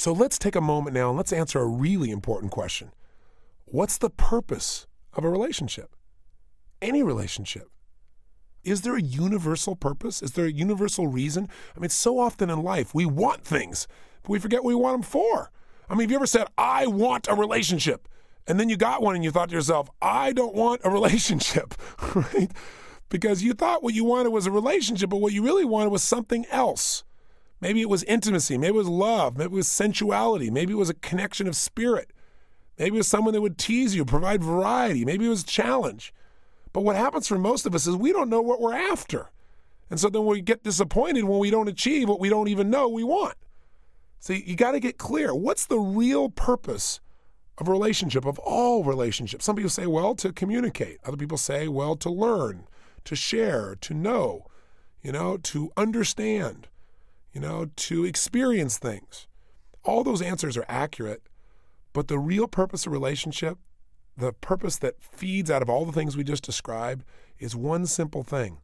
So let's take a moment now and let's answer a really important question. What's the purpose of a relationship? Any relationship. Is there a universal purpose? Is there a universal reason? I mean, so often in life we want things, but we forget what we want them for. I mean, have you ever said, I want a relationship? And then you got one and you thought to yourself, I don't want a relationship, right? Because you thought what you wanted was a relationship, but what you really wanted was something else. Maybe it was intimacy, maybe it was love, maybe it was sensuality, maybe it was a connection of spirit, maybe it was someone that would tease you, provide variety, maybe it was a challenge. But what happens for most of us is we don't know what we're after. And so then we get disappointed when we don't achieve what we don't even know we want. So you got to get clear. What's the real purpose of a relationship, of all relationships? Some people say, well, to communicate. Other people say, well, to learn, to share, to know, you know, to understand, you know, to experience things. All those answers are accurate, but the real purpose of relationship the purpose that feeds out of all the things we just described is one simple thing.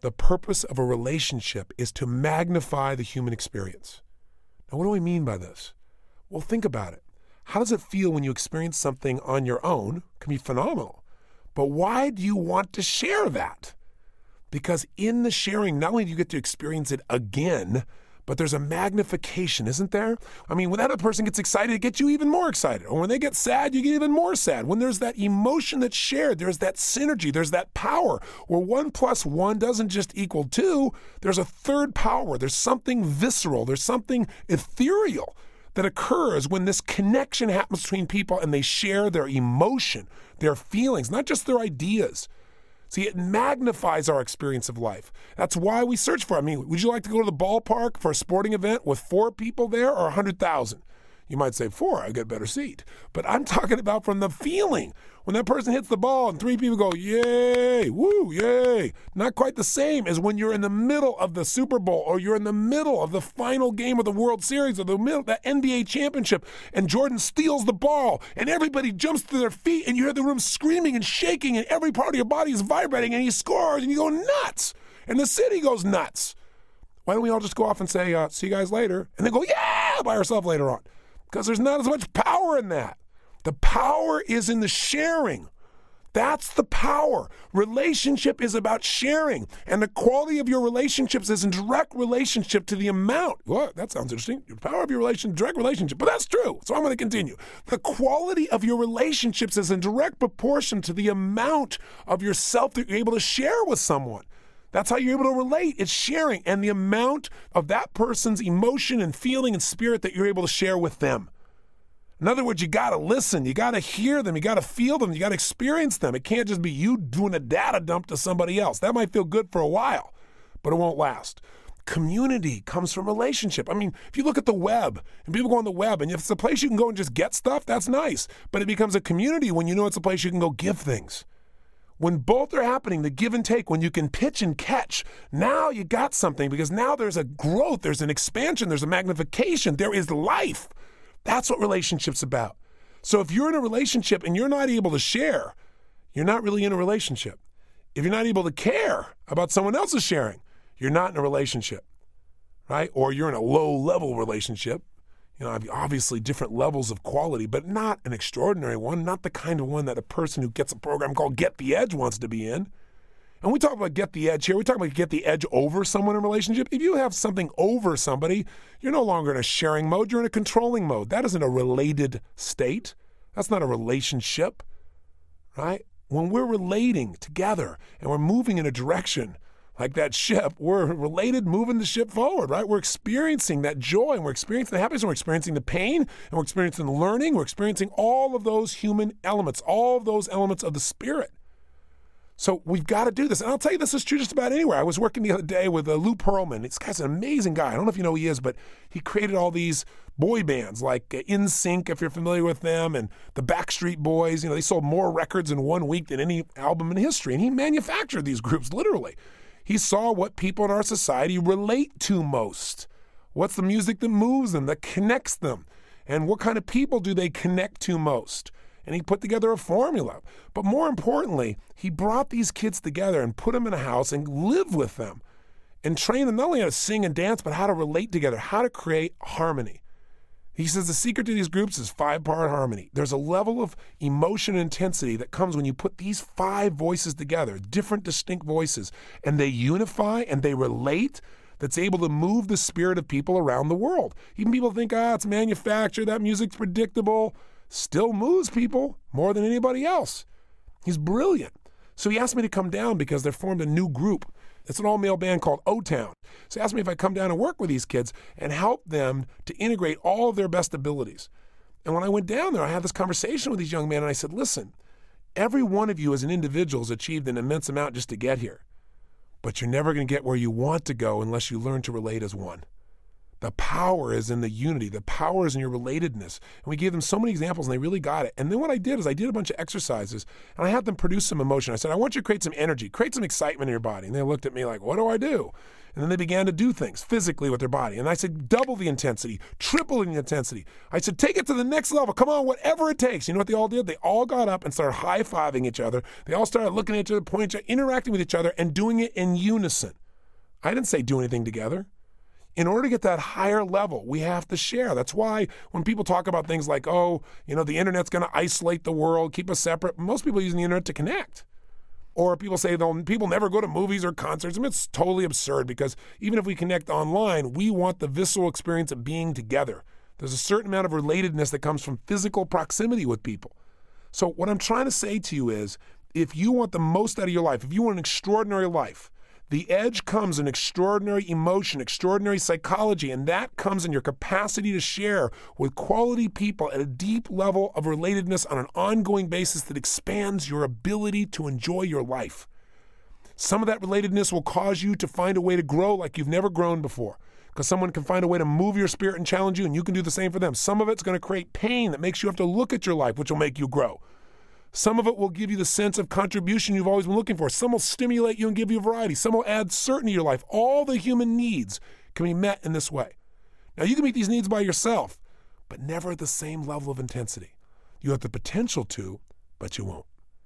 The purpose of a relationship is to magnify the human experience. Now, what do I mean by this? Well, think about it. How does it feel when you experience something on your own? It can be phenomenal. But why do you want to share that? Because in the sharing, not only do you get to experience it again, but there's a magnification, isn't there? I mean, when that other person gets excited, it gets you even more excited. Or when they get sad, you get even more sad. When there's that emotion that's shared, there's that synergy, there's that power where one plus one doesn't just equal two, there's a third power. There's something visceral, there's something ethereal that occurs when this connection happens between people and they share their emotion, their feelings, not just their ideas. See, it magnifies our experience of life. That's why we search for it. I mean, would you like to go to the ballpark for a sporting event with four people there or 100,000? You might say, four, I get a better seat. But I'm talking about from the feeling. When that person hits the ball and three people go, yay, woo, yay. Not quite the same as when you're in the middle of the Super Bowl or you're in the middle of the final game of the World Series or the middle the NBA championship and Jordan steals the ball and everybody jumps to their feet and you hear the room screaming and shaking and every part of your body is vibrating and he scores and you go nuts. And the city goes nuts. Why don't we all just go off and say, uh, see you guys later? And then go, yeah, by ourselves later on because there's not as much power in that. The power is in the sharing. That's the power. Relationship is about sharing, and the quality of your relationships is in direct relationship to the amount. What? That sounds interesting. The power of your relation, direct relationship, but that's true. So I'm going to continue. The quality of your relationships is in direct proportion to the amount of yourself that you're able to share with someone. That's how you're able to relate. It's sharing and the amount of that person's emotion and feeling and spirit that you're able to share with them. In other words, you got to listen, you got to hear them, you got to feel them, you got to experience them. It can't just be you doing a data dump to somebody else. That might feel good for a while, but it won't last. Community comes from relationship. I mean, if you look at the web and people go on the web, and if it's a place you can go and just get stuff, that's nice. But it becomes a community when you know it's a place you can go give things. When both are happening, the give and take, when you can pitch and catch, now you got something because now there's a growth, there's an expansion, there's a magnification, there is life. That's what relationships about. So if you're in a relationship and you're not able to share, you're not really in a relationship. If you're not able to care about someone else's sharing, you're not in a relationship, right? Or you're in a low level relationship you know, obviously different levels of quality, but not an extraordinary one, not the kind of one that a person who gets a program called Get the Edge wants to be in. And we talk about get the edge here. We talk about get the edge over someone in a relationship. If you have something over somebody, you're no longer in a sharing mode, you're in a controlling mode. That isn't a related state. That's not a relationship, right? When we're relating together and we're moving in a direction, like that ship, we're related moving the ship forward, right? We're experiencing that joy and we're experiencing the happiness and we're experiencing the pain and we're experiencing the learning. We're experiencing all of those human elements, all of those elements of the spirit. So we've got to do this. And I'll tell you, this is true just about anywhere. I was working the other day with uh, Lou Pearlman. This guy's an amazing guy. I don't know if you know who he is, but he created all these boy bands like uh, Sync, if you're familiar with them, and the Backstreet Boys. You know, they sold more records in one week than any album in history. And he manufactured these groups, literally. He saw what people in our society relate to most. What's the music that moves them, that connects them? And what kind of people do they connect to most? And he put together a formula. But more importantly, he brought these kids together and put them in a house and live with them and train them not only how to sing and dance, but how to relate together, how to create harmony. He says the secret to these groups is five part harmony. There's a level of emotion intensity that comes when you put these five voices together, different distinct voices, and they unify and they relate that's able to move the spirit of people around the world. Even people think, ah, it's manufactured, that music's predictable, still moves people more than anybody else. He's brilliant. So he asked me to come down because they formed a new group it's an all male band called O Town. So he asked me if I'd come down and work with these kids and help them to integrate all of their best abilities. And when I went down there, I had this conversation with these young men and I said, listen, every one of you as an individual has achieved an immense amount just to get here. But you're never going to get where you want to go unless you learn to relate as one. The power is in the unity. The power is in your relatedness. And we gave them so many examples and they really got it. And then what I did is I did a bunch of exercises and I had them produce some emotion. I said, I want you to create some energy, create some excitement in your body. And they looked at me like, what do I do? And then they began to do things physically with their body. And I said, double the intensity, triple the intensity. I said, take it to the next level. Come on, whatever it takes. You know what they all did? They all got up and started high fiving each other. They all started looking at each other, pointing interacting with each other, and doing it in unison. I didn't say do anything together in order to get that higher level, we have to share. That's why when people talk about things like, oh, you know, the internet's going to isolate the world, keep us separate, most people using the internet to connect. Or people say they'll, people never go to movies or concerts. I mean, it's totally absurd because even if we connect online, we want the visceral experience of being together. There's a certain amount of relatedness that comes from physical proximity with people. So, what I'm trying to say to you is if you want the most out of your life, if you want an extraordinary life, the edge comes in extraordinary emotion, extraordinary psychology, and that comes in your capacity to share with quality people at a deep level of relatedness on an ongoing basis that expands your ability to enjoy your life. Some of that relatedness will cause you to find a way to grow like you've never grown before. Because someone can find a way to move your spirit and challenge you, and you can do the same for them. Some of it's going to create pain that makes you have to look at your life, which will make you grow. Some of it will give you the sense of contribution you've always been looking for. Some will stimulate you and give you variety. Some will add certainty to your life. All the human needs can be met in this way. Now, you can meet these needs by yourself, but never at the same level of intensity. You have the potential to, but you won't.